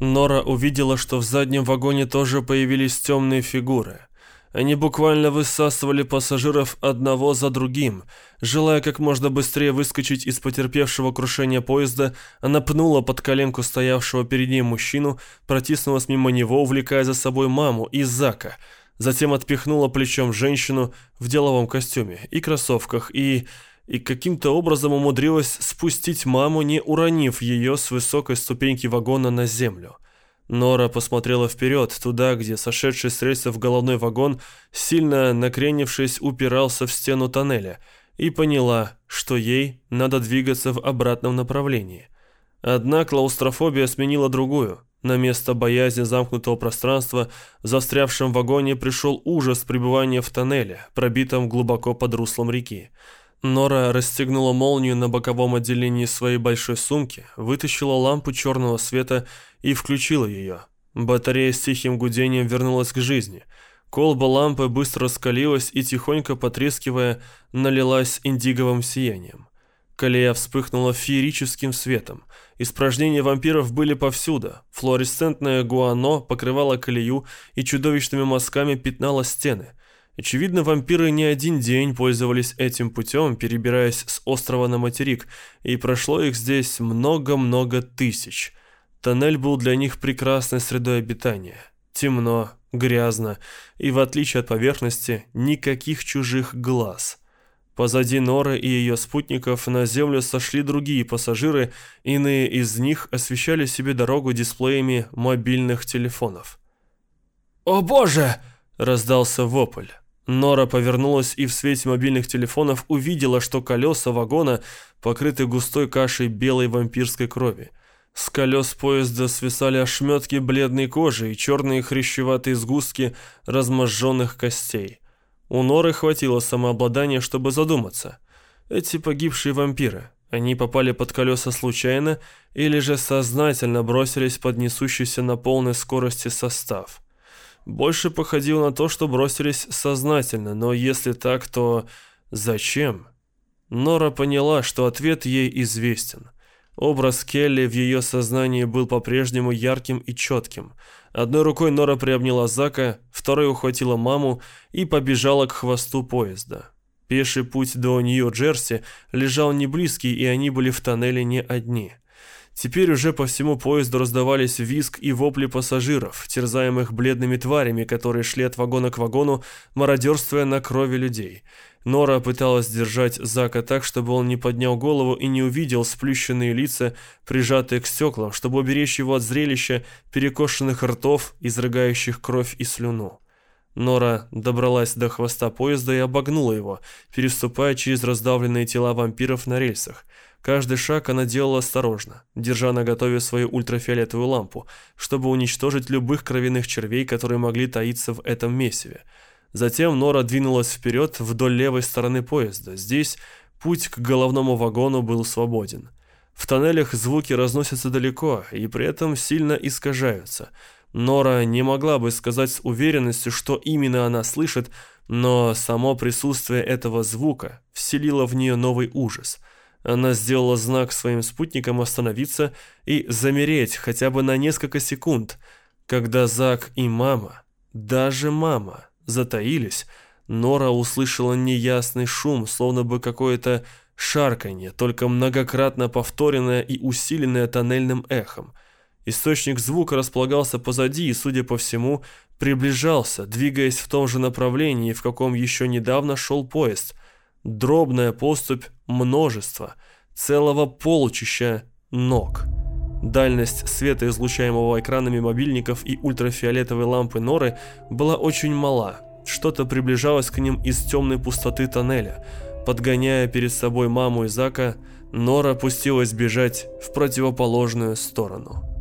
Нора увидела, что в заднем вагоне тоже появились темные фигуры. Они буквально высасывали пассажиров одного за другим. Желая как можно быстрее выскочить из потерпевшего крушения поезда, она пнула под коленку стоявшего перед ней мужчину, протиснулась мимо него, увлекая за собой маму и Зака. Затем отпихнула плечом женщину в деловом костюме и кроссовках и и каким-то образом умудрилась спустить маму, не уронив ее с высокой ступеньки вагона на землю. Нора посмотрела вперед, туда, где сошедший с рельсов головной вагон, сильно накренившись, упирался в стену тоннеля, и поняла, что ей надо двигаться в обратном направлении. Одна клаустрофобия сменила другую. На место боязни замкнутого пространства в застрявшем вагоне пришел ужас пребывания в тоннеле, пробитом глубоко под руслом реки. Нора расстегнула молнию на боковом отделении своей большой сумки, вытащила лампу черного света и включила ее. Батарея с тихим гудением вернулась к жизни. Колба лампы быстро раскалилась и, тихонько потрескивая, налилась индиговым сиянием. Колея вспыхнула феерическим светом. Испражнения вампиров были повсюду. Флуоресцентное гуано покрывало колею и чудовищными мазками пятнало стены – Очевидно, вампиры не один день пользовались этим путем, перебираясь с острова на материк, и прошло их здесь много-много тысяч. Тоннель был для них прекрасной средой обитания. Темно, грязно, и в отличие от поверхности, никаких чужих глаз. Позади Норы и ее спутников на землю сошли другие пассажиры, иные из них освещали себе дорогу дисплеями мобильных телефонов. «О боже!» – раздался вопль. Нора повернулась и в свете мобильных телефонов увидела, что колеса вагона покрыты густой кашей белой вампирской крови. С колес поезда свисали ошметки бледной кожи и черные хрящеватые сгустки разможженных костей. У Норы хватило самообладания, чтобы задуматься. Эти погибшие вампиры, они попали под колеса случайно или же сознательно бросились под несущийся на полной скорости состав? Больше походил на то, что бросились сознательно, но если так, то зачем? Нора поняла, что ответ ей известен. Образ Келли в ее сознании был по-прежнему ярким и четким. Одной рукой Нора приобняла Зака, второй ухватила маму и побежала к хвосту поезда. Пеший путь до Нью-Джерси лежал не близкий, и они были в тоннеле не одни – Теперь уже по всему поезду раздавались визг и вопли пассажиров, терзаемых бледными тварями, которые шли от вагона к вагону, мародерствуя на крови людей. Нора пыталась держать Зака так, чтобы он не поднял голову и не увидел сплющенные лица, прижатые к стеклам, чтобы уберечь его от зрелища перекошенных ртов, изрыгающих кровь и слюну. Нора добралась до хвоста поезда и обогнула его, переступая через раздавленные тела вампиров на рельсах. Каждый шаг она делала осторожно, держа на готове свою ультрафиолетовую лампу, чтобы уничтожить любых кровяных червей, которые могли таиться в этом месиве. Затем Нора двинулась вперед вдоль левой стороны поезда. Здесь путь к головному вагону был свободен. В тоннелях звуки разносятся далеко и при этом сильно искажаются. Нора не могла бы сказать с уверенностью, что именно она слышит, но само присутствие этого звука вселило в нее новый ужас – она сделала знак своим спутникам остановиться и замереть хотя бы на несколько секунд. Когда Зак и мама, даже мама, затаились, Нора услышала неясный шум, словно бы какое-то шарканье, только многократно повторенное и усиленное тоннельным эхом. Источник звука располагался позади и, судя по всему, приближался, двигаясь в том же направлении, в каком еще недавно шел поезд – дробная поступь множества, целого полчища ног. Дальность света, излучаемого экранами мобильников и ультрафиолетовой лампы Норы, была очень мала. Что-то приближалось к ним из темной пустоты тоннеля. Подгоняя перед собой маму и Зака, Нора пустилась бежать в противоположную сторону.